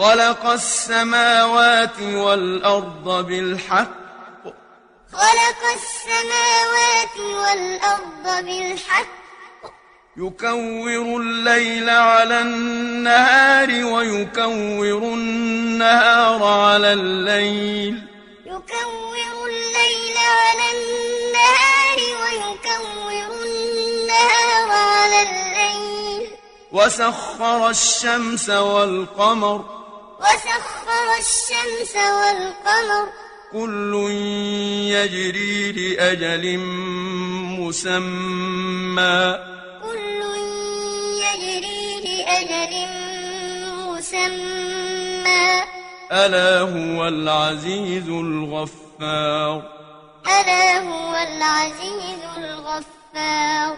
خلق السماوات والأرض بالحق. خلق السماوات والأرض بالحق. يكور الليل على النهار ويكور النهار على الليل. يكور الليل على النهار ويكور النهار على الليل. وسخر الشمس والقمر. وسخر الشمس والقمر. كل يجري لأجل مسمى. كل يجري لأجل مسمى. ألا هو العزيز الغفار. ألا هو العزيز الغفار.